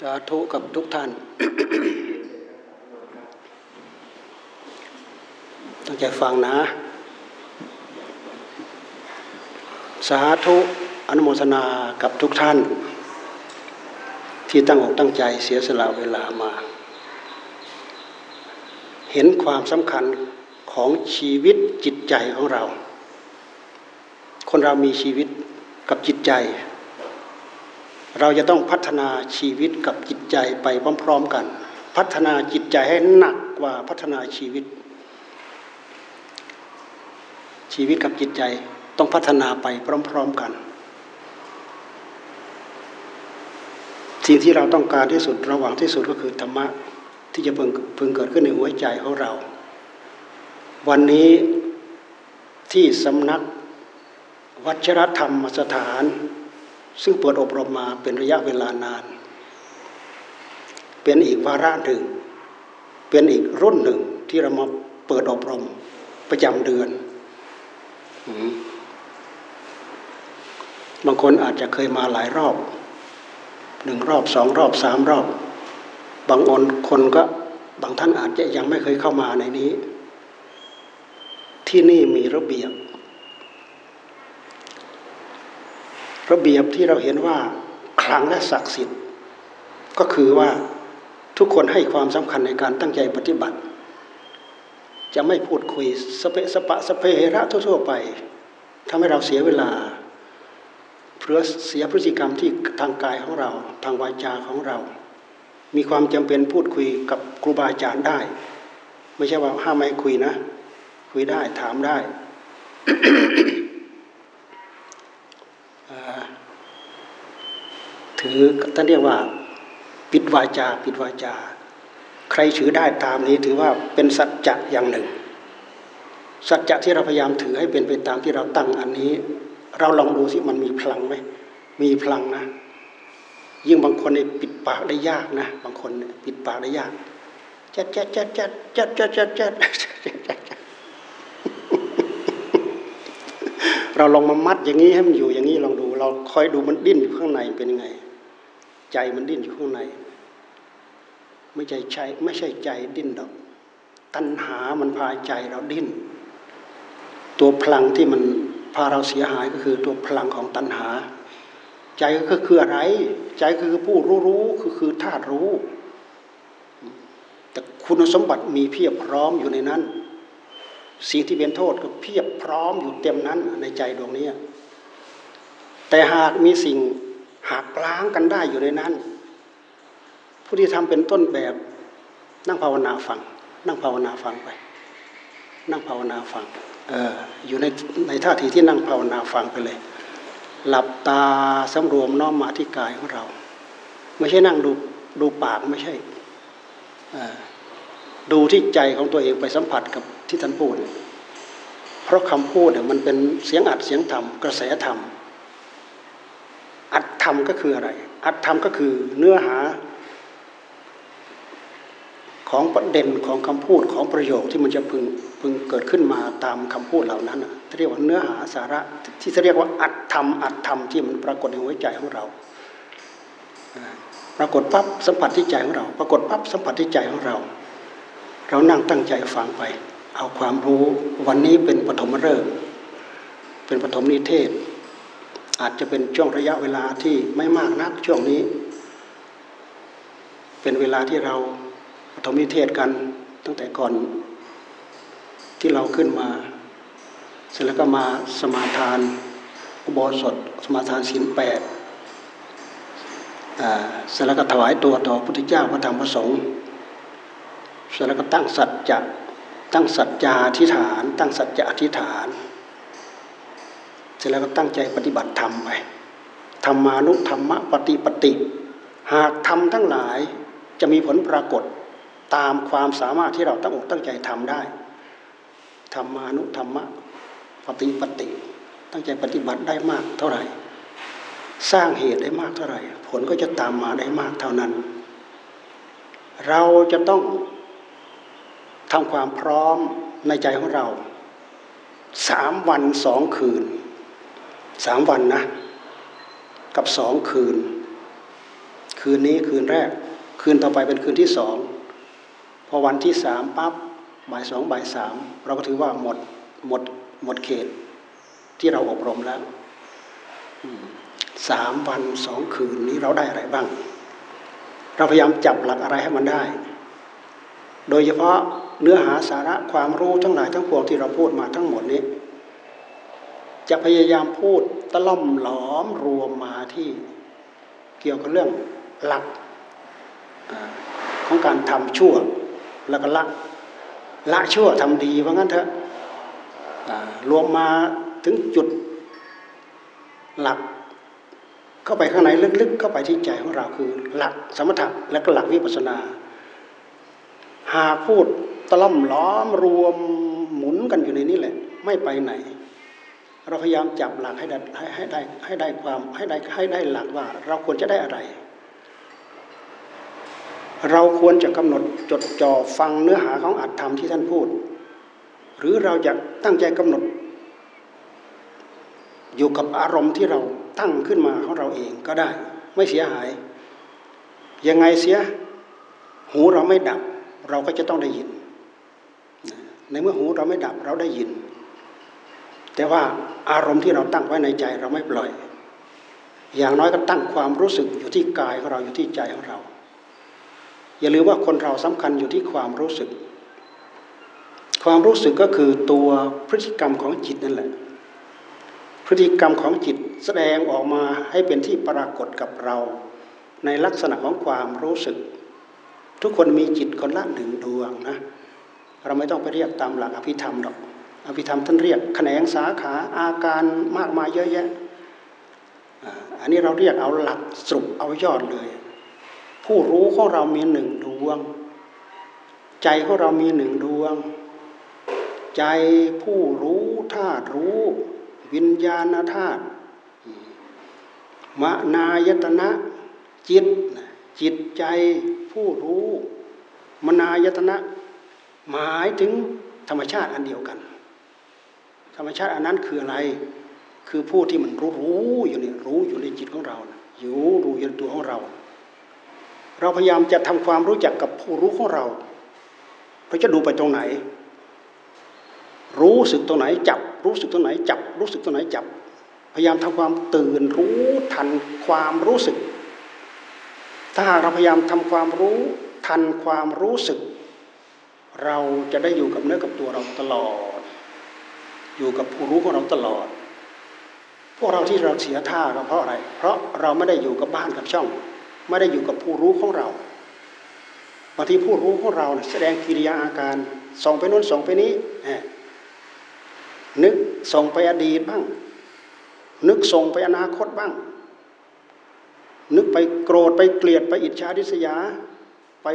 สาธุกับทุกท่าน ตั้งใจฟังนะ สาธุอนุโมทนากับทุกท่าน ที่ตั้งอกตั้งใจเสียสละเวลามา เห็นความสำคัญของชีวิตจิตใจของเรา คนเรามีชีวิตกับจิตใจ เราจะต้องพัฒนาชีวิตกับจิตใจไปพร้อมๆกัน พัฒนาจิตใจให้หนักกว่าพัฒนาชีวิต ชีวิตกับจิตใจต้องพัฒนาไปพร้อม ๆกัน สิ่งที่เราต้องการที่สุดระหว่างที่สุดก็คือธรรมะที่จะเพิ่งพึงเกิดขึ้นในหัวใจของเรา วันนี้ที่สำนักวัชรธรรมสถาน ซึ่งเปิดอบรมมาเป็นระยะเวลานาน เป็นอีกวาระหนึ่ง เป็นอีกรุ่นหนึ่งที่เรามาเปิดอบรมประจำเดือนบางคนอาจจะเคยมาหลายรอบหนึ่งรอบสองรอบสามรอบ บางอนคนก็บางท่านอาจจะยังไม่เคยเข้ามาในนี้ ที่นี่มีระเบียบ ระเบียบที่เราเห็นว่าคลังและศักดิ์สิทธิ์ ก็คือว่าทุกคนให้ความสำคัญในการตั้งใจปฏิบัติ จะไม่พูดคุยสเปสปะสเปเหระทั่วๆไปทำให้เราเสียเวลาเพื่อเสียพฤติกรรมที่ทางกายของเรา ทางวาจาของเรา มีความจำเป็นพูดคุยกับครูบาอาจารย์ได้ ไม่ใช่ว่าห้ามไม่คุยนะ คุยได้ถามได้ ถือท่านเรียกว่าปิดวาจา ปิดวาจา ใครถือได้ตามนี้ถือว่าเป็นสัจจะอย่างหนึ่ง สัจจะที่เราพยายามถือให้เป็นไปตามที่เราตั้งอันนี้ เราลองดูสิมันมีพลังไหมมีพลังนะ ยิ่งบางคนเนี่ยปิดปากได้ยากนะ บางคนปิดปากได้ยากจัดจัดจัดจัดจัดจัดจัดจัดเราลองมามัดอย่างนี้ให้มันอยู่อย่างนี้ลองดู เราคอยดูมันดิ้นอยู่ข้างในเป็นยังไง ใจมันดิ้นอยู่ข้างใน ไม่ใช่ใจไม่ใช่ใจดิ้นดอกตัณหามันพาใจเราดิ้น ตัวพลังที่มันพาเราเสียหายก็คือตัวพลังของตัณหา ใจก็คืออะไร ใจคือผู้รู้รู้คือคือธาตุรู้ แต่คุณสมบัติมีเพียบพร้อมอยู่ในนั้น สิ่งที่เป็นโทษก็เพียบพร้อมอยู่เต็มนั้นในใจดวงนี้แต่หากมีสิ่ง หักล้างกันได้อยู่ในนั้น ผู้ที่ทำเป็นต้นแบบ นั่งภาวนาฟัง นั่งภาวนาฟังไป นั่งภาวนาฟังเอออยู่ในในท่าทีที่นั่งภาวนาฟังไปเลย หลับตาสำรวมน้อมมาที่กายของเรา ไม่ใช่นั่งดูดูปากไม่ใช่ดูที่ใจของตัวเองไปสัมผัสกับที่ท่านพูด เพราะคำพูดเนี่ยมันเป็นเสียงอัดเสียงธรรมกระแสธรรม อัดธรรมก็คืออะไร อัดธรรมก็คือเนื้อหา ของประเด็นของคำพูดของประโยคที่มันจะพึงพึงเกิดขึ้นมาตามคำพูดเหล่านั้นเรียกว่าเนื้อหาสาระ ที่จะเรียกว่าอัดธรรมอัดธรรมที่มันปรากฏในหัวใจของเรา ปรากฏปั๊บสัมผัสที่ใจของเรา ปรากฏปั๊บสัมผัสที่ใจของเรา เรานั่งตั้งใจฟังไป เอาความรู้วันนี้เป็นปฐมฤกษ์เป็นปฐมนิเทศ อาจจะเป็นช่วงระยะเวลาที่ไม่มากนักช่วงนี้ เป็นเวลาที่เราปฐมนิเทศกันตั้งแต่ก่อนที่เราขึ้นมา เสร็จแล้วก็มาสมาทานอุโบสถสมาทานศีลแปดเสร็จแล้วก็ถวายตัวต่อพระพุทธเจ้าพระธรรมพระสงฆ์เสร็จแล้วก็ตั้งสัจจะตั้งสัจจาธิฐาน ตั้งสัจจะอธิฐาน สร็จแล้วก็ตั้งใจปฏิบัติธรรมไปธรรมานุธรรมปฏิปติ หากทำทั้งหลายจะมีผลปรากฏตามความสามารถที่เราตั้งอกตั้งใจทำได้ธรรมานุธรรมะปฏิปติ ตั้งใจปฏิบัติได้มากเท่าไหร่ สร้างเหตุได้มากเท่าไหร่ ผลก็จะตามมาได้มากเท่านั้น เราจะต้องทำความพร้อมในใจของเราสามวันสองคืน สามวันนะ กับสองคืน คืนนี้คืนแรก คืนต่อไปเป็นคืนที่สองพอวันที่สามปั๊บบ่ายสองบ่ายสามเราก็ถือว่าหมดหมดหมดเขต ที่เราอบรมแล้วสามวันสองคืนนี้เราได้อะไรบ้าง เราพยายามจับหลักอะไรให้มันได้ โดยเฉพาะเนื้อหาสาระความรู้ทั้งหลายทั้งปวงที่เราพูดมาทั้งหมดนี้ จะพยายามพูดตะล่อมหลอมรวมมาที่เกี่ยวกับเรื่องหลักของการทำชั่วแล้วก็ละละชั่วทำดีว่างั้นเถอะรวมมาถึงจุดหลักเข้าไปข้างในลึกๆเข้าไปที่ใจของเราคือหลักสมถะและก็หลักวิปัสนา หาพูดตล่อมล้อมรวมหมุนกันอยู่ในนี้แหละ ไม่ไปไหน เราพยายามจับหลักให้ได้ให้ได้ให้ได้ความให้ได้ให้ได้หลักว่า เราควรจะได้อะไร เราควรจะกำหนดจดจ่อฟังเนื้อหาของอัตธรรมที่ท่านพูด หรือเราจะตั้งใจกำหนด อยู่กับอารมณ์ที่เราตั้งขึ้นมาของเราเองก็ได้ ไม่เสียหาย ยังไงเสีย หูเราไม่ดับ เราก็จะต้องได้ยิน ในเมื่อหูเราไม่ดับเราได้ยิน แต่ว่าอารมณ์ที่เราตั้งไว้ในใจเราไม่ปล่อย อย่างน้อยก็ตั้งความรู้สึกอยู่ที่กายของเราอยู่ที่ใจของเรา อย่าลืมว่าคนเราสำคัญอยู่ที่ความรู้สึก ความรู้สึกก็คือตัวพฤติกรรมของจิตนั่นแหละ พฤติกรรมของจิตแสดงออกมาให้เป็นที่ปรากฏกับเรา ในลักษณะของความรู้สึก ทุกคนมีจิตคนละหนึ่งดวงนะ เราไม่ต้องไปเรียกตามหลักอภิธรรมหรอก อภิธรรมท่านเรียกแขนงสาขาอาการมากมายเยอะแยะอันนี้เราเรียกเอาหลักสรุปเอายอดเลย ผู้รู้ของเรามีหนึ่งดวง ใจของเรามีหนึ่งดวง ใจผู้รู้ธาตุรู้ วิญญาณธาตุมนายตนะจิต จิตใจผู้รู้ มนายตนะ หมายถึงธรรมชาติอันเดียวกัน ธรรมชาติอันนั้นคืออะไร คือผู้ที่มันรู้รู้อยู่นี่รู้อยู่ในจิตของเราอยู่รู้อยู่ในตัวของเรา เราพยายามจะทำความรู้จักกับผู้รู้ของเราเราจะดูไปตรงไหน รู้สึกตรงไหนจับ รู้สึกตรงไหนจับ รู้สึกตรงไหนจับ พยายามทำความตื่นรู้ทันความรู้สึก ถ้าหากเราพยายามทำความรู้ทันความรู้สึก เราจะได้อยู่กับเนื้อกับตัวเราตลอด อยู่กับผู้รู้ของเราตลอด พวกเราที่เราเสียท่าก็เพราะอะไร เพราะเราไม่ได้อยู่กับบ้านกับช่อง ไม่ได้อยู่กับผู้รู้ของเราบางทีผู้รู้ของเราแสดงกิริยาอาการส่งไปนู้นส่งไปนี้นึกส่งไปอดีตบ้าง นึกส่งไปอนาคตบ้าง นึกไปโกรธไปเกลียดไปอิจฉาดิษยา ไป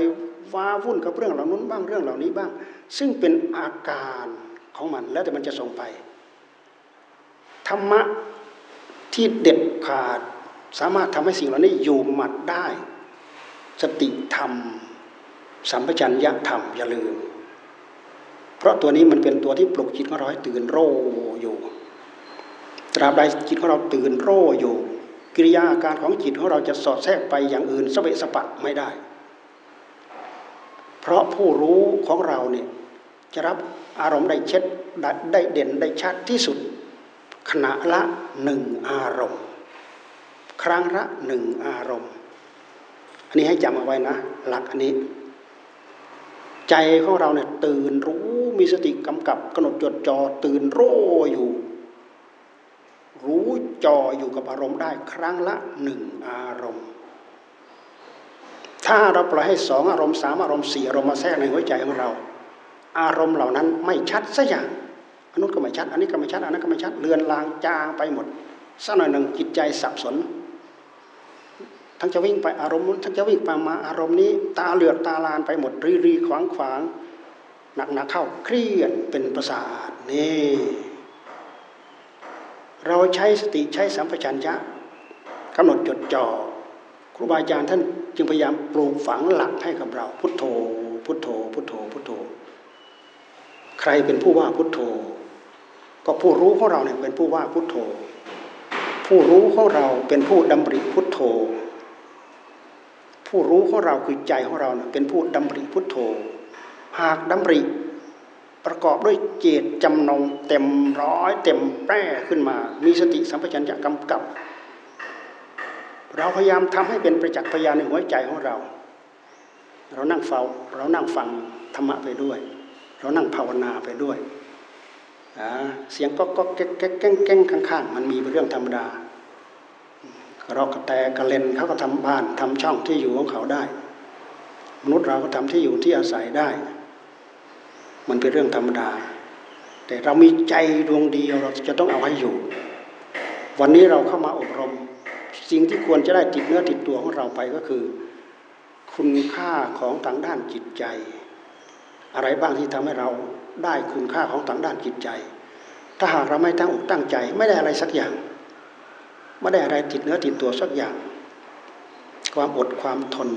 ว้าวุ่นกับเรื่องเหล่านู้นบ้างเรื่องเหล่านี้บ้าง ซึ่งเป็นอาการ ของมัน แล้วแต่มันจะส่งไป ธรรมะที่เด็ดขาดสามารถทำให้สิ่งเหล่านี้อยู่หมัดได้ สติธรรม สัมปชัญญะธรรมอย่าลืม เพราะตัวนี้มันเป็นตัวที่ปลุกจิตของเราให้ตื่นโรอยู่ ตราบใดจิตของเราตื่นโรอยู่ กิริยาอาการของจิตของเราจะสอดแทรกไปอย่างอื่นสเปสปะไม่ได้ เพราะผู้รู้ของเราเนี่ยจะรับ อารมณ์ได้เช็ดได้เด่นได้ชัดที่สุด ขณะละหนึ่งอารมณ์ ครั้งละหนึ่งอารมณ์ อันนี้ให้จำเอาไว้นะ หลักอันนี้ ใจของเราเนี่ยตื่นรู้มีสติกำกับกำหนดจดจ่อตื่นโรอยู่ รู้จออยู่กับอารมณ์ได้ครั้งละหนึ่งอารมณ์ ถ้าเราปล่อยให้สองอารมณ์สามอารมณ์สี่อารมณ์มาแทรกในหัวใจของเรา อารมณ์เหล่านั้นไม่ชัดสักอย่างอันนู้นก็ไม่ชัด อันนี้ก็ไม่ชัด อันนั้นก็ไม่ชัด เลือนลางจางไปหมดสักหน่อยหนึ่งจิตใจสับสน ทั้งจะวิ่งไปอารมณ์นู้นทั้งจะวิ่งไปมาอารมณ์นี้ ตาเหลือกตาลานไปหมดรีรีขวางขวางหนักหนักเข้าเครียดเป็นประสาทนี่เราใช้สติใช้สัมปชัญญะกำหนดจดจ่อครูบาอาจารย์ท่านจึงพยายามปลูกฝังหลักให้กับเรา พุทโธ พุทโธ พุทโธ พุทโธ ใครเป็นผู้ว่าพุทโธ ก็ผู้รู้ของเราเนี่ยเป็นผู้ว่าพุทโธ ผู้รู้ของเราเป็นผู้ดำริพุทโธ ผู้รู้ของเราคือใจของเราเนี่ยเป็นผู้ดำริพุทโธ หากดำริประกอบด้วยเจตจำนงเต็มร้อยเต็มแป้ขึ้นมา มีสติสัมปชัญญะกำกับ เราพยายามทำให้เป็นประจักษ์พยานในหัวใจของเรา เรานั่งเฝ้าเรานั่งฟังธรรมะไปด้วย เรานั่งภาวนาไปด้วยเสียงก็ก็แก๊กแก๊กแก๊งแก๊ข้างๆ มันมีเป็นเรื่องธรรมดาเรากระแตกระเลนเขาก็ทำบ้านทำช่องที่อยู่ของเขาได้ มนุษย์เราก็ทำที่อยู่ที่อาศัยได้ มันเป็นเรื่องธรรมดา แต่เรามีใจดวงเดียวเราจะต้องเอาให้อยู่ วันนี้เราเข้ามาอบรม สิ่งที่ควรจะได้ติดเนื้อติดตัวของเราไปก็คือ คุณค่าของทางด้านจิตใจ อะไรบ้างที่ทำให้เราได้คุณค่าของทางด้านจิตใจ ถ้าหากเราไม่ตั้งอกตั้งใจ ไม่ได้อะไรสักอย่าง ไม่ได้อะไรติดเนื้อติดตัวสักอย่าง ความอดความทน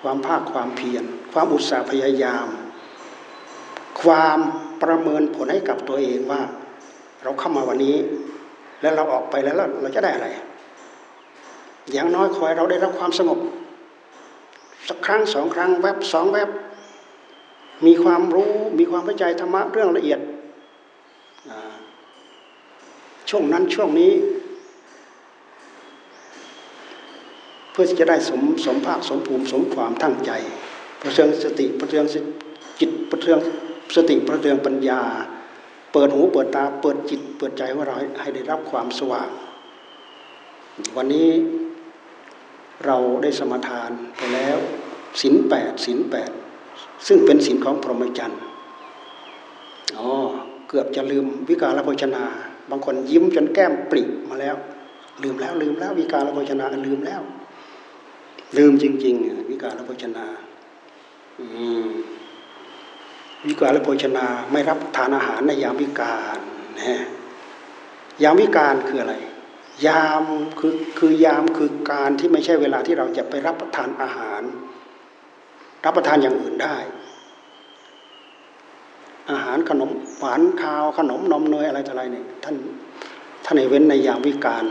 ความภาคความเพียร ความอุตสาห์พยายาม ความประเมินผลให้กับตัวเองว่า เราเข้ามาวันนี้ แล้วเราออกไปแล้วเราจะได้อะไร อย่างน้อยคอยเราได้รับความสงบสักครั้งสองครั้งแวบสองแวบ มีความรู้มีความเข้าใจธรรมะเรื่องละเอียด ช่วงนั้นช่วงนี้ เพื่อที่จะได้สมสมภาคสมภูมิสมความทั้งใจ ประเทืองสติประเทืองจิตประเทืองสติประเทืองปัญญา เปิดหูเปิดตาเปิดจิต เปิดใจของเราให้ได้รับความสว่าง วันนี้เราได้สมทานไปแล้วศีลแปดศีลแปด ซึ่งเป็นศีลของพรหมจรรย์อ๋อเกือบจะลืมวิกาลโภชนา บางคนยิ้มจนแก้มปริมาแล้ว ลืมแล้วลืมแล้ววิกาลโภชนาลืมแล้ว ลืมจริงๆวิกาลโภชนาวิกาลโภชนาไม่รับทานอาหารในยามวิกาลนะยามวิกาลคืออะไร ยามคือคือยามคือการที่ไม่ใช่เวลาที่เราจะไปรับประทานอาหาร รับประทานอย่างอื่นได้ อาหารขนมหวานข้าวขนมนมเนยอะไรต่ออะไรเนี่ยท่านท่านในเว้นในยามวิกาล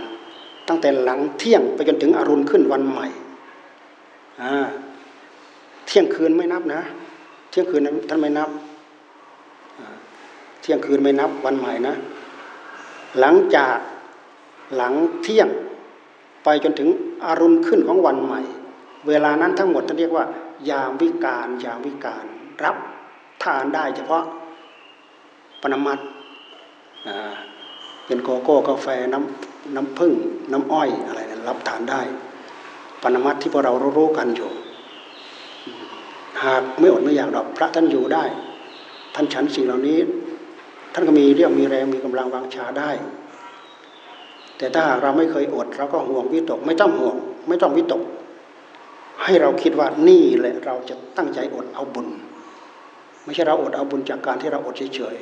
ตั้งแต่หลังเที่ยงไปจนถึงอรุณขึ้นวันใหม่เที่ยงคืนไม่นับนะ เที่ยงคืนท่านไม่นับเที่ยงคืนไม่นับวันใหม่นะ หลังจากหลังเที่ยงไปจนถึงอรุณขึ้นของวันใหม่ เวลานั้นทั้งหมดท่านเรียกว่า ยามวิการยามวิการ รับทานได้เฉพาะปนมัดเป็นโกโก้กาแฟน้ำน้ำผึ้งน้ำอ้อยอะไรนะรับทานได้ปณมัตที่พวกเรารู้กันอยู่ หากไม่อดไม่อยากดอกพระท่านอยู่ได้ ท่านฉันสิ่งเหล่านี้ ท่านก็มีเรี่ยวมีแรงมีกำลังวางชาได้ แต่ถ้าเราไม่เคยอดเราก็ห่วงวิตก ไม่ต้องห่วง ไม่ต้องวิตก ให้เราคิดว่านี่แหละเราจะตั้งใจอดเอาบุญ ไม่ใช่เราอดเอาบุญจากการที่เราอดเฉย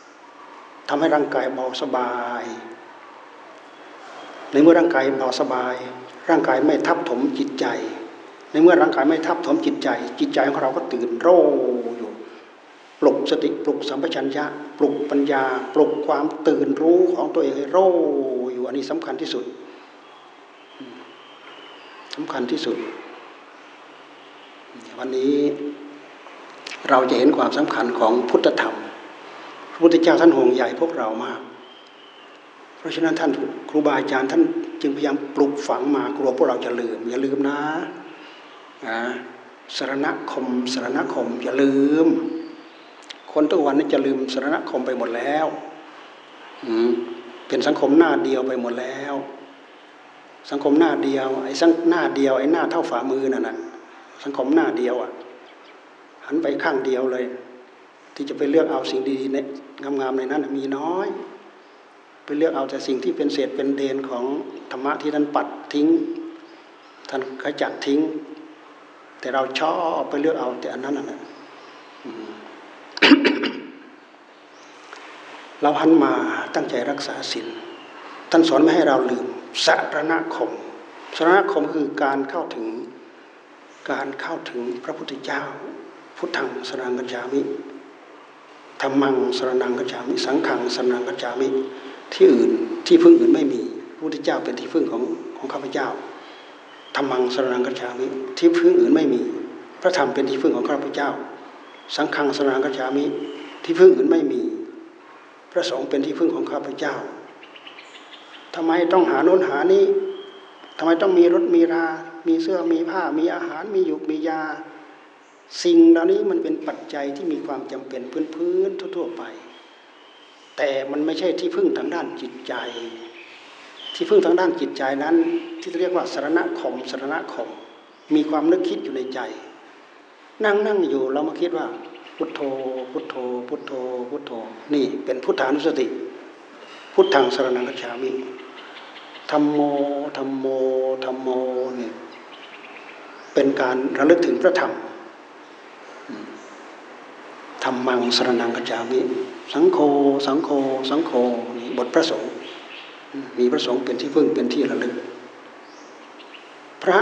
ๆทำให้ร่างกายเบาสบาย ในเมื่อร่างกายเบาสบาย ร่างกายไม่ทับถมจิตใจ ในเมื่อร่างกายไม่ทับถมจิตใจ จิตใจของเราก็ตื่นโรอยู่ปลุกสติปลุกสัมปชัญญะ ปลุกปัญญา ปลุกความตื่นรู้ของตัวเองให้โรอยู่อันนี้สำคัญที่สุด สำคัญที่สุด วันนี้เราจะเห็นความสำคัญของพุทธธรรม พระพุทธเจ้าท่านห่วงใหญ่พวกเรามาก เพราะฉะนั้นท่านครูบาอาจารย์ท่านจึงพยายามปลุกฝังมากลัวพวกเราจะลืม อย่าลืมนะสารณคมสารณคม อย่าลืม คนทุกวันนี้จะลืมสารณคมไปหมดแล้วเป็นสังคมหน้าเดียวไปหมดแล้ว สังคมหน้าเดียวไอ้สังหน้าเดียวไอ้หน้าเท่าฝ่ามือนั่นแหะสังคมหน้าเดียวอะหันไปข้างเดียวเลย ที่จะไปเลือกเอาสิ่งดีๆในงามๆในนั้น มีน้อย ไปเลือกเอาแต่สิ่งที่เป็นเศษเป็นเดนของธรรมะที่ท่านปัดทิ้งท่านขจัดทิ้ง แต่เราชอบไปเลือกเอาแต่อันนั้นน่ะเราหันมาตั้งใจรักษาศีลท่านสอนไม่ให้เราลืม สารณคมสารณคมคือการเข้าถึงการเข้าถึงพระพุทธเจ้า พุทธังสรังกัจจามิธรรมังสรนังกัจจามิ สังขังสรนังกัจจามิ ที่อื่นที่พึ่งอื่นไม่มีพระพุทธเจ้าเป็นที่พึ่งของของข้าพเจ้าธรรมังสรนังกัจฉามิ ที่พึ่งอื่นไม่มี พระธรรมเป็นที่พึ่งของข้าพเจ้า สังฆังสรนังกัจฉามิ ที่พึ่งอื่นไม่มี พระสงฆ์เป็นที่พึ่งของข้าพเจ้า ทำไมต้องหาโน้นหานี้ทำไมต้องมีรถมีรา มีเสื้อมีผ้า มีอาหาร มีหยุกมียา สิ่งเหล่านี้มันเป็นปัจจัยที่มีความจำเป็นพื้นๆทั่ว ๆ ไป แต่มันไม่ใช่ที่พึ่งทางด้านจิตใจ ที่พึ่งทางด้านจิตใจนั้น ที่เรียกว่าสารณคมสารณคม มีความนึกคิดอยู่ในใจ นั่งนั่งอยู่เรามาคิดว่า พุทโธ พุทโธ พุทโธ พุทโธ นี่เป็นพุทธานุสติ พุทธังสรนังกัจฉามิ ธรรมโมธรรมโมธรรมโมนี่เป็นการระลึกถึงพระธรรมธรรมังสรนังกัจฉามิสังโฆสังโฆสังโฆนี่บทพระสงฆ์มีพระสงฆ์เป็นที่พึ่งเป็นที่ระลึก พระ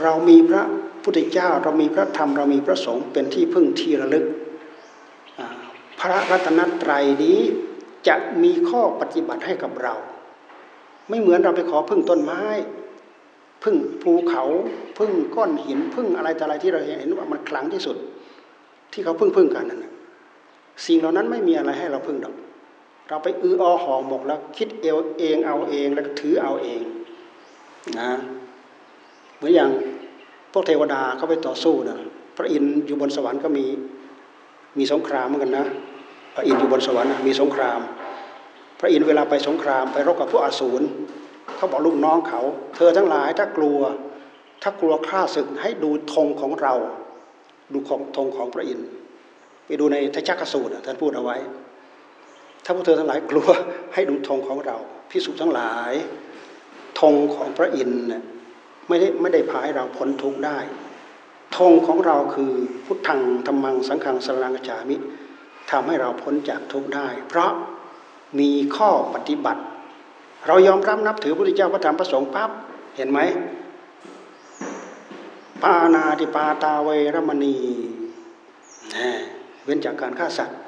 เรามีพระพุทธเจ้าเรามีพระธรรมเรามีพระสงฆ์เป็นที่พึ่งที่ระลึก พระรัตนตรัยนี้จะมีข้อปฏิบัติให้กับเรา ไม่เหมือนเราไปขอพึ่งต้นไม้ พึ่งภูเขาพึ่งก้อนหินพึ่งอะไรแต่อะไรที่เราเห็นว่ามันคลังที่สุด ที่เขาพึ่งพึ่งกันนั่นสิ่งเหล่านั้นไม่มีอะไรให้เราพึ่งดอก เราไปอืออห่อหมกแล้ว คิดเอวเองเอาเองแล้วถือเอาเองนะเหมือนอย่างพวกเทวดาเขาไปต่อสู้นะพระอินทร์อยู่บนสวรรค์ก็มีมีสงครามเหมือนกันนะพระอินทร์อยู่บนสวรรค์มีสงคราม พระอินทร์เวลาไปสงครามไปรบกับพวกอสูรเขาบอกลูกน้องเขา เธอทั้งหลายถ้ากลัว ถ้ากลัวฆ่าศึกให้ดูธงของเรา ดูของธงของพระอินทร์ไปดูในทจักสูตรท่านพูดเอาไว้ ถ้าพวกเธอทั้งหลายกลัวให้ดูธงของเราพิสุทั้งหลายธงของพระอินทร์เนี่ยไม่ได้ไม่ได้พาให้เราพ้นทุกข์ได้ธงของเราคือพุทธังธรรมังสังขังสรังกัจฉามิทำให้เราพ้นจากทุกข์ได้ เพราะ มีข้อปฏิบัติ เรายอมรับนับถือพระพุทธเจ้าพระธรรมพระสงฆ์ปั๊บเห็นไหมปานาติปาตาเวรมณีเว้นจากการฆ่าสัตว์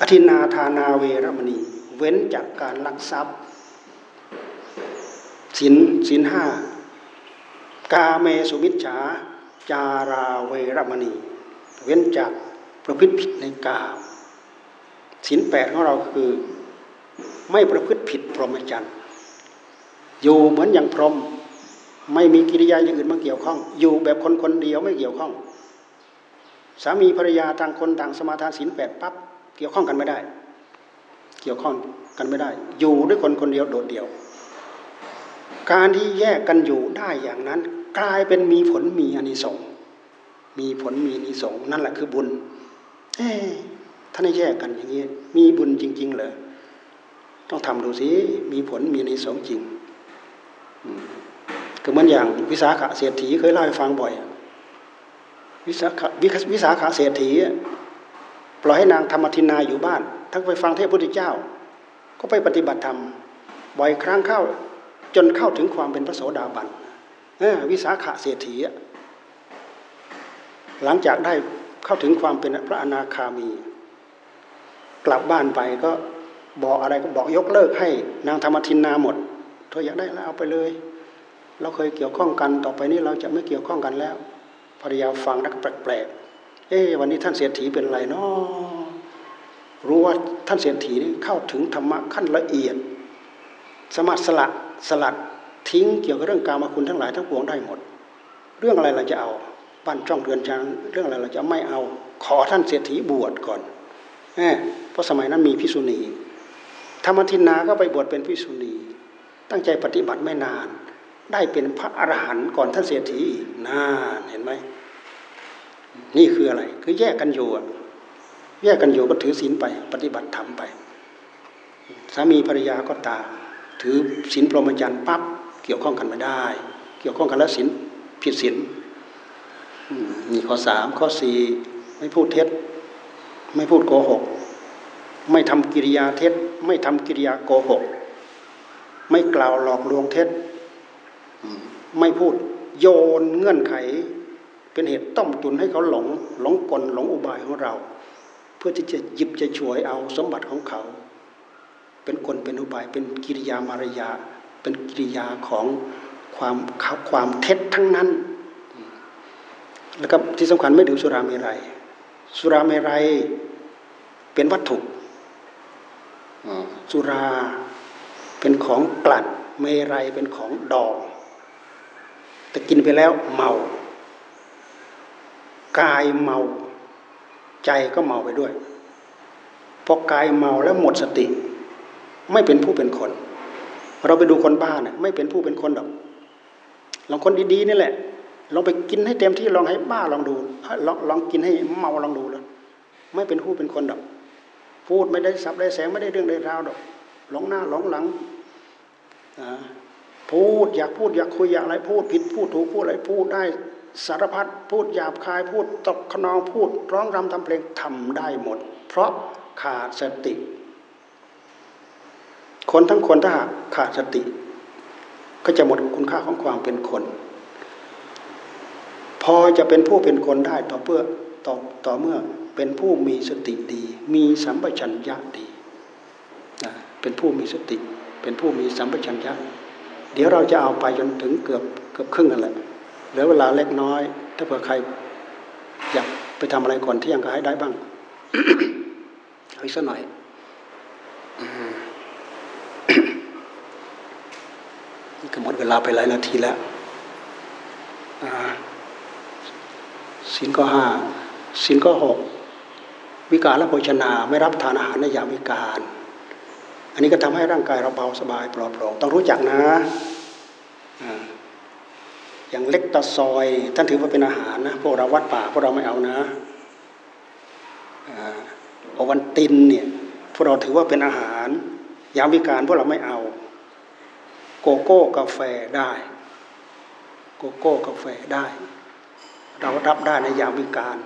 อธินาทานาเวรมณี เว้นจากการลักทรัพย์สินสินห้ากาเมสุมิจฉาจาราเวรมณี เว้นจากประพฤติผิดในกา สินแปดของเราคือไม่ประพฤติผิดพรหมจรรย์อยู่เหมือนอย่างพรหมไม่มีกิริยาอย่างอื่นมาเกี่ยวข้อง อยู่แบบคนคนเดียวไม่เกี่ยวข้อง สามีภรรยาต่างคนต่างสมาทานสินแปดปั๊บเกี่ยวข้องกันไม่ได้ เกี่ยวข้องกันไม่ได้ อยู่ด้วยคนคนเดียวโดดเดี่ยว การที่แยกกันอยู่ได้อย่างนั้น กลายเป็นมีผลมีอนิสงส์มีผลมีอนิสงส์นั่นแหละคือบุญ เอ๊ ท่านแยกกันอย่างนี้มีบุญจริง ๆ เหรอต้องทำดูสิมีผลมีอานิสงจริงก็เหมือนอย่างวิสาขะเศรษฐีเคยเล่าให้ฟังบ่อย วิสาขวิสาขะเศรษฐีปล่อยให้นางธรรมทินาอยู่บ้าน ทั้งไปฟังเทศพุทธเจ้า ก็ไปปฏิบัติธรรมบ่อยครั้งเข้าจนเข้าถึงความเป็นพระโสดาบันวิสาขะเศรษฐีหลังจากได้เข้าถึงความเป็นพระอนาคามี กลับบ้านไปก็บอกอะไรก็บอกยกเลิกให้ นางธรรมทินนาหมด เธออยากได้แล้วเอาไปเลย เราเคยเกี่ยวข้องกันต่อไปนี้เราจะไม่เกี่ยวข้องกันแล้วภรรยาฟังแล้วก็แปลกเอ๊วันนี้ท่านเศรษฐีเป็นไรเนาะรู้ว่าท่านเศรษฐีนี่เข้าถึงธรรมะขั้นละเอียด สามารถสลัดสลัดทิ้งเกี่ยวกับเรื่องการมาคุณทั้งหลายทั้งปวงได้หมด เรื่องอะไรเราจะเอาบ้านจ้องเรือนจางเรื่องอะไรเราจะไม่เอา ขอท่านเศรษฐีบวชก่อน เพราะสมัยนั้นมีพิสุณีธรรมทินนาก็ไปบวชเป็นพิสุณี ตั้งใจปฏิบัติไม่นาน ได้เป็นพระอรหันต์ก่อนท่านเศรษฐีอีกนานเห็นไหมนี่คืออะไร คือแยกกันอยู่แยกกันอยู่ก็ถือศีลไป ปฏิบัติธรรมไป สามีภรรยาก็ตามถือศีลพรหมจรรย์ปั๊บเกี่ยวข้องกันไม่ได้ เกี่ยวข้องกันแล้วศีลผิดศีลนี่ข้อสามข้อสี่ไม่พูดเท็จ ไม่พูดโกหก ไม่ทำกิริยาเท็จ ไม่ทำกิริยาโกหก ไม่กล่าวหลอกลวงเท็จ ไม่พูดโยนเงื่อนไข เป็นเหตุต้มตุนให้เขาหลง หลงกลหลงอุบายของเรา เพื่อที่จะหยิบจะช่วยเอาสมบัติของเขา เป็นกลเป็นอุบายเป็นกิริยามารยา เป็นกิริยาของความความเท็จทั้งนั้น แล้วก็ที่สำคัญไม่ดื่มสุราเมรัย สุราเมรัยเป็นวัตถุสุราเป็นของกลั่นเมรัยเป็นของดอง แต่กินไปแล้วเมากายเมา ใจก็เมาไปด้วยพอกายเมาแล้วหมดสติ ไม่เป็นผู้เป็นคน เราไปดูคนบ้าเนี่ยไม่เป็นผู้เป็นคนหรอกลองคนดีๆนี่แหละ ลองไปกินให้เต็มที่ลองให้บ้าลองดูลองลองกินให้เมาลองดูแล้วไม่เป็นผู้เป็นคนดอก พูดไม่ได้สับได้แสงไม่ได้เรื่องได้ราวดอกหลงหน้าหลงหลังพูดอยากพูดอยากคุยอยากอะไรพูดผิดพูดถูกพูดอะไรพูดได้สารพัดพูดหยาบคายพูดตกขนองพูดร้องรำทำเพลงทำได้หมด เพราะขาดสติ คนทั้งคนถ้าขาดสติ ก็จะหมดคุณค่าของความเป็นคน พอจะเป็นผู้เป็นคนได้ต่อเพื่อต่อต่อเมื่อเป็นผู้มีสติดี มีสัมปชัญญะดีนะเป็นผู้มีสติ เป็นผู้มีสัมปชัญญะ เดี๋ยวเราจะเอาไปจนถึงเกือบเกือบครึ่งนั่นแหละเหลือเวลาเล็กน้อย ถ้าเผื่อใครอยากไปทำอะไรก่อนเที่ยงก็ให้ได้บ้างเอาอีกสักหน่อยนี่ก็หมดเวลาไปหลายนาทีแล้ว สินก็ห้าสินก็หกวิการและโภชนาไม่รับทานอาหารในยามวิการ อันนี้ก็ทำให้ร่างกายเราเบาสบายปลอดโปร่งต้องรู้จักนะอย่างเล็กตะซอย ท่านถือว่าเป็นอาหารนะพวกเราวัดป่าพวกเราไม่เอานะโอวันตินเนี่ยพวกเราถือว่าเป็นอาหาร ยามวิการพวกเราไม่เอา โกโก้กาแฟได้ โกโก้กาแฟได้ เรารับได้ในยามวิการ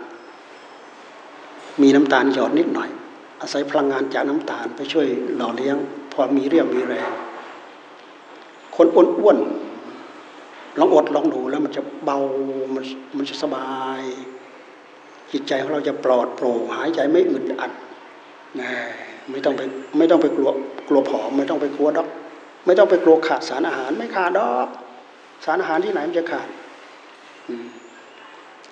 มีน้ำตาลหยอดนิดหน่อย อาศัยพลังงานจากน้ำตาลไปช่วยหล่อเลี้ยง พอมีเรี่ยวมีแรง คนอ้วนลองอดลองดูแล้วมันจะเบามันมันจะสบาย จิตใจของเราจะปลอดโปร่งหายใจไม่อึดอัดนะไม่ต้องไปไม่ต้องไปกลัวกลัวผอมไม่ต้องไปกลัวดอก ไม่ต้องไปกลัวขาดสารอาหารไม่ขาดดอก สารอาหารที่ไหนมันจะขาด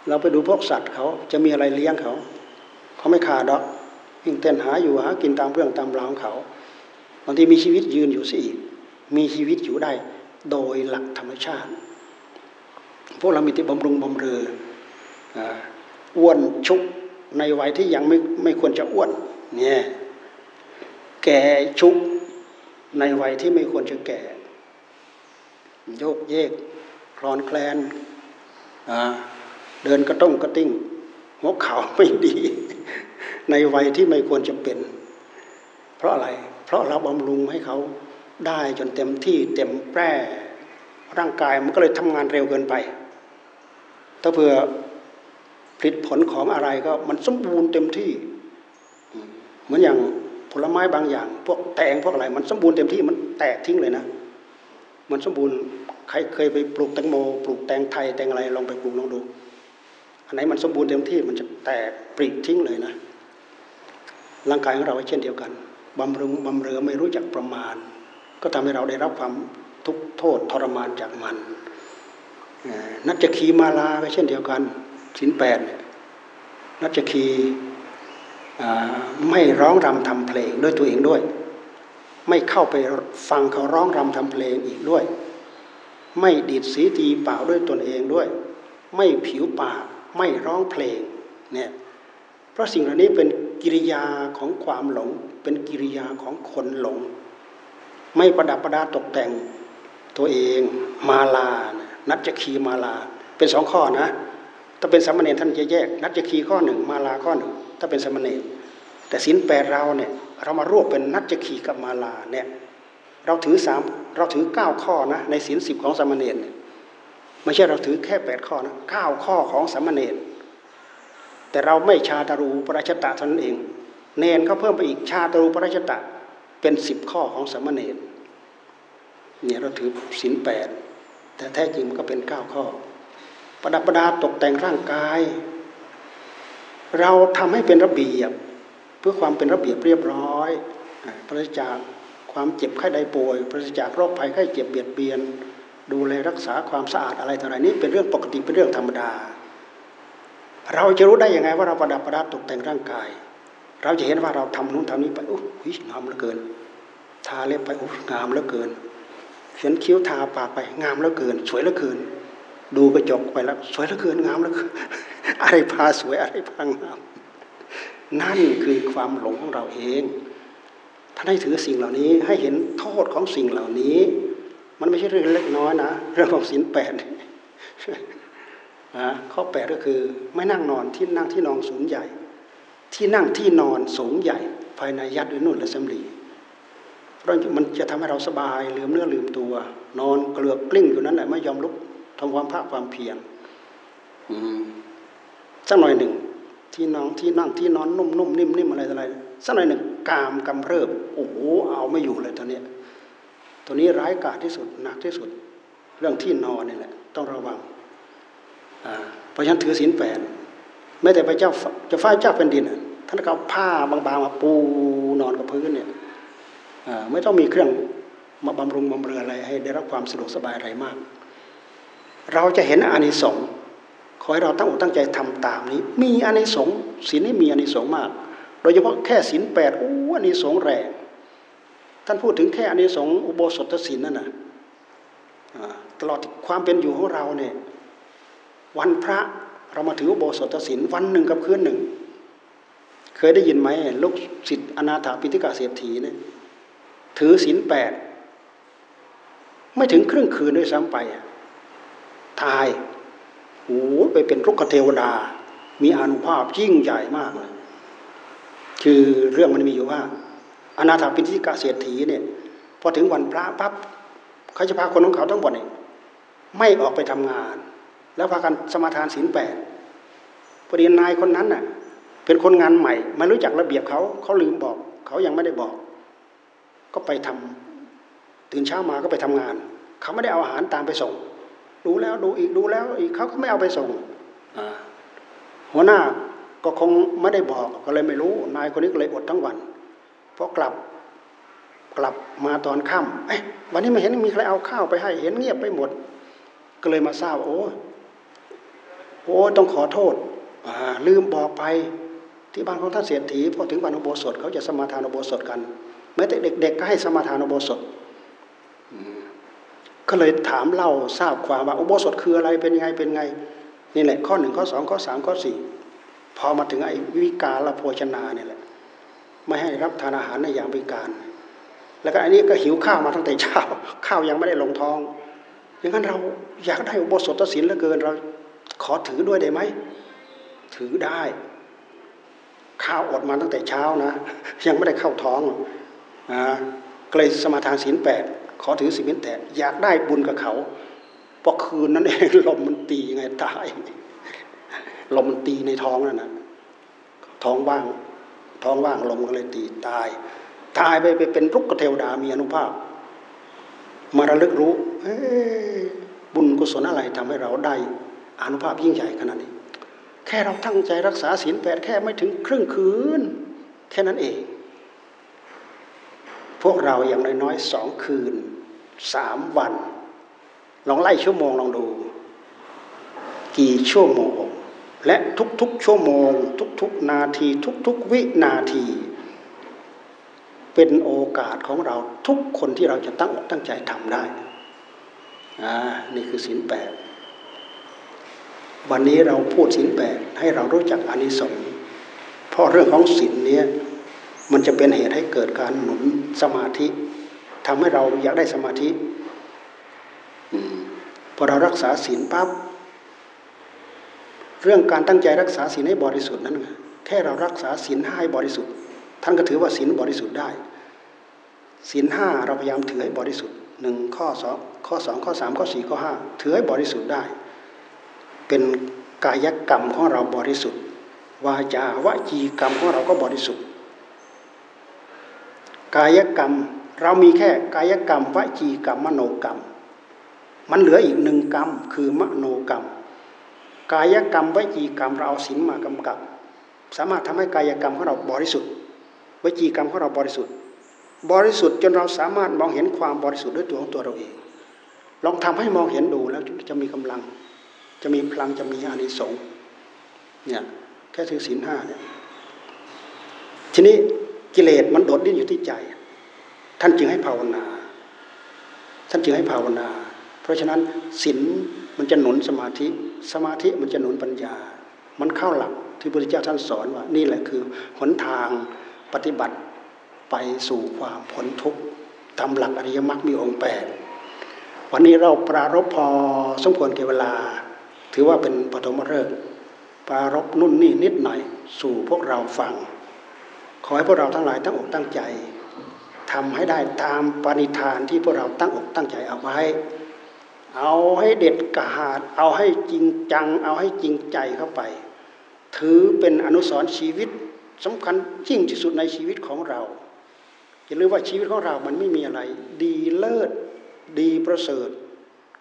เราไปดูพวกสัตว์เขาจะมีอะไรเลี้ยงเขา เขาไม่ขาดดอกยิ่งเต้นหาอยู่หากินตามเรื่องตามราวของเขาบางทีมีชีวิตยืนอยู่สิอีกมีชีวิตอยู่ได้ โดยหลักธรรมชาติ พวกเรามีที่บำรุงบำเรออ้วนชุกในวัยที่ยังไม่ไม่ควรจะอ้วนเนี่ยแก่ชุกในวัยที่ไม่ควรจะแก่ โยกเยกคลอนแคลนอ่า เดินกระต้งกระติ้งหัวเข่าไม่ดี ในวัยที่ไม่ควรจะเป็น เพราะอะไร เพราะเราบำรุงให้เขาได้จนเต็มที่เต็มแปร่ร่างกายมันก็เลยทำงานเร็วเกินไป ถ้าเผื่อผลิตผลของอะไรก็มันสมบูรณ์เต็มที่ เหมือนอย่างผลไม้บางอย่าง พวกแตงพวกอะไร มันสมบูรณ์เต็มที่มันแตกทิ้งเลยนะ มันสมบูรณ์ใครเคยไปปลูกแตงโม ปลูกแตงไทยแตงอะไรลองไปปลูกลองดู อันไหนมันสมบูรณ์เต็มที่มันจะแตกปริทิ้งเลยนะ ร่างกายของเราเช่นเดียวกันบำรุงบำเรอไม่รู้จักประมาณ ก็ทำให้เราได้รับความทุกโทษทรมานจากมันนักจะขีมาลาก็เช่นเดียวกันสินแปดนักจะขีไม่ร้องรำทำเพลงด้วยตัวเองด้วย ไม่เข้าไปฟังเขาร้องรำทำเพลงอีกด้วย ไม่ดีดสีตีเปล่าด้วยตนเองด้วย ไม่ผิวปาก ไม่ร้องเพลงเนี่ยเพราะสิ่งเหล่านี้เป็นกิริยาของความหลง เป็นกิริยาของคนหลง ไม่ประดับประดาตกแต่งตัวเองมาลานะนัดจะขีมาลา เป็นสองข้อนะ ถ้าเป็นสมณเณรท่านจะแยก นัดจะขีข้อหนึ่งมาลาข้อหนึ่งถ้าเป็นสมณเณรแต่สินแปดเราเนี่ยเรามารวบเป็นนัดจะขีกับมาลาเนี่ยเราถือสามเราถือเก้าข้อนะในสินสิบของสมณเณรเนี่ย ไม่ใช่เราถือแค่แปดข้อนะเก้าข้อของสมณเณรแต่เราไม่ชาตรูปราชตะเท่านั้นเอง เนนเขาเพิ่มไปอีกชาตรูปราชตะเป็นสิบข้อของสมณเณรเนี่ยเราถือสินแปดแต่แท้จริงมันก็เป็นเก้าข้อ ประดับประดาตกแต่งร่างกาย เราทำให้เป็นระเบียบ เพื่อความเป็นระเบียบเรียบร้อยปราศจากความเจ็บไข้ใดป่วยปราศจากโรคภัยไข้เจ็บเบียดเบียน ดูแลรักษาความสะอาดอะไรต่ออะไรนี้เป็นเรื่องปกติเป็นเรื่องธรรมดา เราจะรู้ได้ยังไงว่าเราประดับประดาตกแต่งร่างกาย เราจะเห็นว่าเราทำนู้นทำนี้ไปโอ้ยงามเหลือเกิน ทาเล็บไปโอ้งามเหลือเกินเขียนคิ้วทาปากไปงามเหลือเกิน สวยเหลือเกิน ดูกระจกไปแล้ว สวยเหลือเกินงามเหลือเกินอะไรพาสวยอะไรพางามนั่นคือความหลงของเราเองท่านให้ถือสิ่งเหล่านี้ให้เห็นโทษของสิ่งเหล่านี้ มันไม่ใช่เรื่องเล็กน้อยนะ เรื่องของศีลแปดข้อแปดก็คือไม่นั่งนอนที่นั่งที่นอนสูงใหญ่ ที่นั่งที่นอนสูงใหญ่ ภายในยัดด้วยนุ่นและสำลีเพราะมันจะทำให้เราสบายลืมเนื้อลืมตัว นอนเกลือกกลิ้งอยู่นั้นแหละไม่ยอมลุกทำความภาคความเพียรสักหน่อยหนึ่ง ที่นอนที่นั่งที่นอนนุ่มนุ่มนิ่มนิ่มอะไรอะไรสักหน่อยหนึ่งกามกำเริบโอ้โหเอาไม่อยู่เลยตอนนี้ ตัวนี้ร้ายกาจที่สุดหนักที่สุด เรื่องที่นอนนี่แหละต้องระวังเพราะฉะนั้นถือศีลแปดแม้แต่พระเจ้าจะฟ้าเจ้าแผ่นดินท่านก็เอาผ้าบางๆมาปูนอนกับพื้นเนี่ยไม่ต้องมีเครื่องมาบำรุงบำเรืออะไรให้ได้รับความสะดวกสบายอะไรมาก เราจะเห็นอานิสงส์ขอให้เราตั้งอกตั้งใจทำตามนี้ มีอานิสงส์ศีลนี่มีอานิสงส์มาก โดยเฉพาะแค่ศีลแปดโอ้อานิสงส์แรง ท่านพูดถึงแค่อานิสงส์อุโบสถศีลนั่นนะตลอดความเป็นอยู่ของเราเนี่ยวันพระเรามาถืออุโบสถศีลวันหนึ่งกับคืนหนึ่ง เคยได้ยินไหมลูกศิษย์อนาถาปิฎกาเศรษฐีเนี่ยถือศีลแปดไม่ถึงครึ่งคืนด้วยซ้ำไปตายโอ้ไปเป็นรุกขเทวดา มีอนุภาพยิ่งใหญ่มากเลยคือเรื่องมันมีอยู่ว่า อนาถาปิฎกาเศรษฐีเนี่ยพอถึงวันพระปั๊บเขาจะพาคนของเขาทั้งหมดเนี่ยไม่ออกไปทำงาน แล้วพากันสมาทานศีลแปดพอดีนายคนนั้นน่ะ เป็นคนงานใหม่ไม่รู้จักระเบียบเขาเขาลืมบอก เขายังไม่ได้บอก ก็ไปทำตื่นเช้ามาก็ไปทำงาน เขาไม่ได้เอาอาหารตามไปส่ง ดูแล้วดูอีกดูแล้วอีกเขาก็ไม่เอาไปส่งหัวหน้าก็คงไม่ได้บอกก็เลยไม่รู้ นายคนนี้ก็เลยอดทั้งวัน พอกลับกลับมาตอนค่ำเอ้วันนี้ไม่เห็นมีใครเอาข้าวไปให้เห็นเงียบไปหมด ก็เลยมาทราบโอ้โอ้ต้องขอโทษลืมบอกไปที่บ้านของท่านเศรษฐีพอถึงวันอุโบสถเขาจะสมาทานอุโบสถกันแม้แต่เด็ก ๆ ก็ให้สมาทานอุโบสถก็เลยถามเล่าทราบความว่าอุโบสถคืออะไรเป็นยังไงเป็นไง นี่แหละข้อหนึ่งข้อสองข้อสามข้อสี่พอมาถึงไอ้วิกาลโภชนาเนี่ยแหละ ไม่ให้รับทานอาหารในอย่างวิการ แล้วก็อันนี้ก็หิวข้าวมาตั้งแต่เช้าข้าวยังไม่ได้ลงท้องอย่างนั้นเราอยากได้อุโบสถศีลเหลือเกิน เราขอถือด้วยได้ไหมถือได้ ข้าวอดมาตั้งแต่เช้านะ ยังไม่ได้เข้าท้องอ่าก็เลยสมาทานศีลแปดขอถือศีลแต่อยากได้บุญกับเขาเพราะคืนนั้นเองลมมันตีไงตายลมมันตีในท้องนั่นนะท้องว่าง ท้องว่างลมก็เลยตีตาย ตายไปไปเป็นรุกเทวดามีอนุภาพ มาระลึกรู้บุญกุศลอะไรทำให้เราได้อนุภาพยิ่งใหญ่ขนาดนี้ แค่เราตั้งใจรักษาศีลแปดแค่ไม่ถึงครึ่งคืน แค่นั้นเอง พวกเราอย่างน้อยๆสองคืนสามวัน ลองไล่ชั่วโมงลองดู กี่ชั่วโมง และทุกๆชั่วโมง ทุกๆนาที ทุกๆวินาที เป็นโอกาสของเราทุกคนที่เราจะตั้งอกตั้งใจทำได้นี่คือศีลแปดวันนี้เราพูดศีลแปดให้เรารู้จักอานิสงส์เพราะเรื่องของศีลเนี้ยมันจะเป็นเหตุให้เกิดการหนุนสมาธิทำให้เราอยากได้สมาธิพอเรารักษาศีลปั๊บ เรื่องการตั้งใจรักษาศีลให้บริสุทธิ์นั้น แค่เรารักษาศีลห้าให้บริสุทธิ์ ท่านก็ถือว่าศีลบริสุทธิ์ได้ศีลห้าเราพยายามถือให้บริสุทธิ์หนึ่งข้อสองข้อสองข้อสามข้อสี่ข้อห้าถือให้บริสุทธิ์ได้ เป็นกายกรรมของเราบริสุทธิ์วาจาวจีกรรมของเราก็บริสุทธิ์ กายกรรมเรามีแค่กายกรรมวจีกรรมมโนกรรม มันเหลืออีกหนึ่งกรรมคือมโนกรรม กายกรรมวิจีกรรมเราเอาศีลมากำกับ สามารถทำให้กายกรรมของเราบริสุทธิ์วิจีกรรมของเราบริสุทธิ์ บริสุทธิ์จนเราสามารถมองเห็นความบริสุทธิ์ด้วยตัวของตัวเราเอง ลองทำให้มองเห็นดูแล้วจะมีกำลัง จะมีพลังจะมีอานิสงส์เนี่ยแค่ถือศีลห้าเนี่ยทีนี้กิเลสมันโดดดิ้นอยู่ที่ใจ ท่านจึงให้ภาวนา ท่านจึงให้ภาวนา เพราะฉะนั้นศีล มันจะหนุนสมาธิ สมาธิมันจะหนุนปัญญา มันเข้าหลักที่พระพุทธเจ้าท่านสอนว่า นี่แหละคือหนทางปฏิบัติไปสู่ความพ้นทุกข์ตามหลักอริยมรรคมีองค์แปดวันนี้เราปรารบพอสมควรเกเวลา ถือว่าเป็นปฐมฤกษ์ปรารบนุ่นนี่นิดหน่อยสู่พวกเราฟัง ขอให้พวกเราทั้งหลายตั้งอกตั้งใจทำให้ได้ตามปณิธานที่พวกเราตั้งอกตั้งใจเอาไว้ เอาให้เด็ดกาด เอาให้จริงจัง เอาให้จริงใจเข้าไป ถือเป็นอนุสรณ์ชีวิตสำคัญยิ่งที่สุดในชีวิตของเราอย่าลืมว่าชีวิตของเรามันไม่มีอะไร ดีเลิศดีประเสริฐ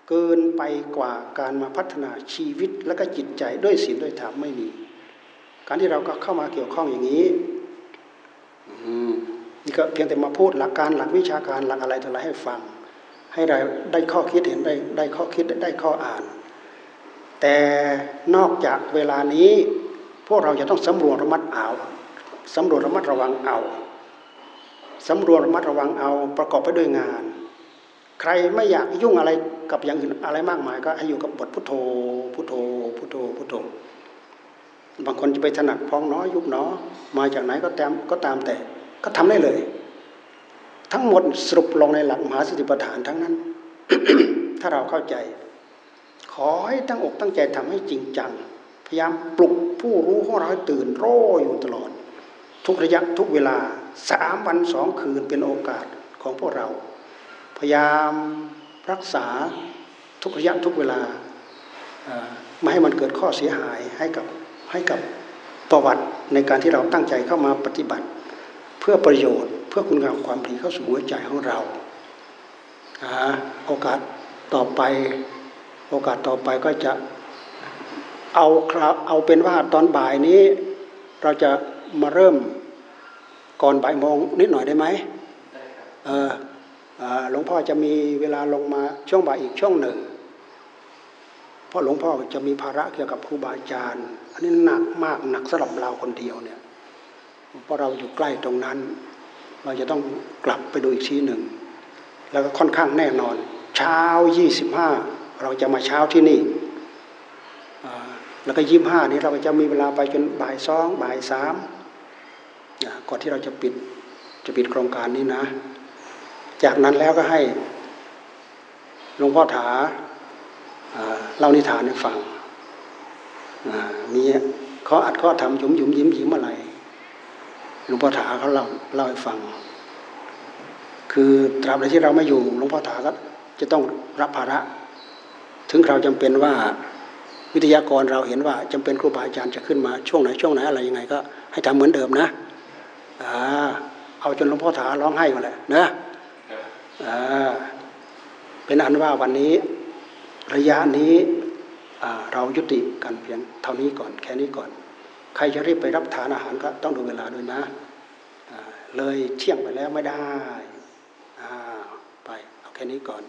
เกินไปกว่าการมาพัฒนาชีวิตและก็จิตใจด้วยศีลด้วยธรรมไม่มี การที่เราก็เข้ามาเกี่ยวข้องอย่างนี้นี่ก็เพียงแต่มาพูดหลักการหลักวิชาการหลักอะไรต่ออะไรให้ฟัง ให้เราได้ข้อคิดเห็นได้ได้ข้อคิดได้ข้ออ่าน แต่นอกจากเวลานี้ พวกเราจะต้องสำรวจระมัดเอาสำรวจระมัดระวังเอาสำรวจระมัดระวังเอาประกอบไปด้วยงาน ใครไม่อยากยุ่งอะไรกับอย่างอื่นอะไรมากมาย ก็ให้อยู่กับบทพุทโธพุทโธพุทโธพุทโธบางคนจะไปถนัดพองน้อยยุบน้อมาจากไหนก็ตามก็ตามแต่ก็ทำได้เลย ทั้งหมดสรุปลงในหลักมหาสติปัฏฐานทั้งนั้น ถ้าเราเข้าใจ ขอให้ตั้งอกตั้งใจทำให้จริงจัง พยายามปลุกผู้รู้ของเราให้ตื่นโร่อยู่ตลอด ทุกระยะทุกเวลาสามวันสองคืนเป็นโอกาสของพวกเรา พยายามรักษาทุกระยะทุกเวลาไม่ให้มันเกิดข้อเสียหายให้กับให้กับประวัติในการที่เราตั้งใจเข้ามาปฏิบัติ เพื่อประโยชน์ เพื่อคุณงามความดีเข้าสู่หัวใจของเราโอกาสต่อไปโอกาสต่อไปก็จะเอาครับเอาเป็นว่าตอนบ่ายนี้ เราจะมาเริ่มก่อนบ่ายโมงนิดหน่อยได้ไหมเออหลวงพ่อจะมีเวลาลงมาช่วงบ่ายอีกช่วงหนึ่ง เพราะหลวงพ่อจะมีภาระเกี่ยวกับครูบาอาจารย์ อันนี้หนักมากหนักสำหรับเราคนเดียวเนี่ยเพราะเราอยู่ใกล้ตรงนั้น เราจะต้องกลับไปดูอีกทีหนึ่ง แล้วก็ค่อนข้างแน่นอน เช้ายี่สิบห้าเราจะมาเช้าที่นี่ แล้วก็ยี่ห้านี้เราจะมีเวลาไปจนบ่ายสองบ่ายสามก่อนที่เราจะปิดจะปิดโครงการนี้นะ จากนั้นแล้วก็ให้หลวงพ่อถาเล่านิทานให้ฟังมีขาอัดเขาทำยุมยุมยิ้มยิ้มอะไร หลวงพ่อถาเขาเล่าเล่าให้ฟัง คือตราบใดที่เราไม่อยู่หลวงพ่อถาก็จะต้องรับภาระ ถึงเราจำเป็นว่าวิทยากรเราเห็นว่าจำเป็นครูบาอาจารย์จะขึ้นมาช่วงไหนช่วงไหนอะไรยังไงก็ ให้ทำเหมือนเดิมนะเอาจนหลวงพ่อถาร้องไห้มาแหละนะเป็นอันว่าวันนี้ระยะนี้เรายุติกันเพียงเท่านี้ก่อนแค่นี้ก่อน ใครจะรีบไปรับทานอาหารก็ต้องดูเวลาด้วยนะ เลยเที่ยงไปแล้วไม่ได้ไปเอาแค่นี้ก่อน